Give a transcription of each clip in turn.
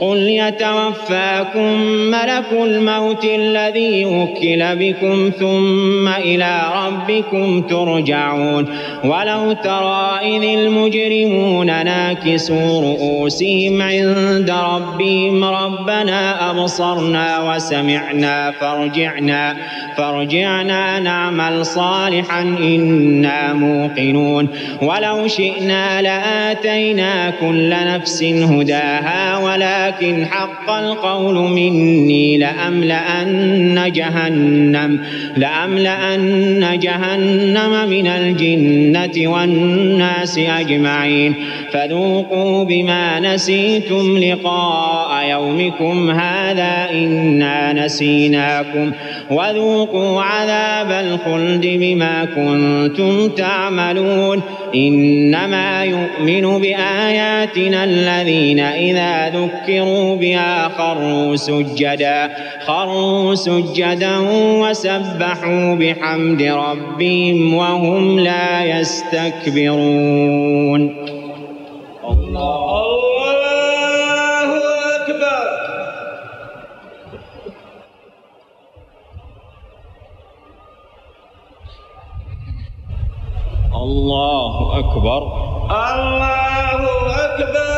قل يتوفاكم ملك الموت الذي وكل بكم ثم إلى ربكم ترجعون. ولو ترى إذ المجرمون ناكسوا رؤوسهم عند ربهم ربنا أبصرنا وسمعنا فارجعنا فارجعنا نعمل صالحا إنا موقنون. ولو شئنا لآتينا كل نفس هداها ولكن حق القول مني لأملأن جهنم لأملأن جهنم من الجنة والناس أجمعين. فذوقوا بما نسيتم لقاء يومكم هذا إنا نسيناكم. وذوقوا عذاب الخلد بما كنتم تعملون. إنما يؤمن بآياتنا الذين إذا ذكروا بها خروا سجدا خروا سجدا وسبحوا بحمد ربهم وهم لا يستكبرون. الله الله أكبر. الله أكبر.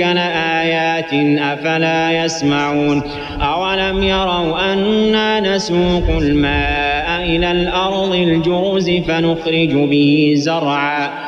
لآيات أفلا يسمعون أولم يروا أنا نسوق الماء إلى الأرض الجرز فنخرج به زرعا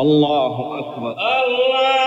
الله أكبر. الله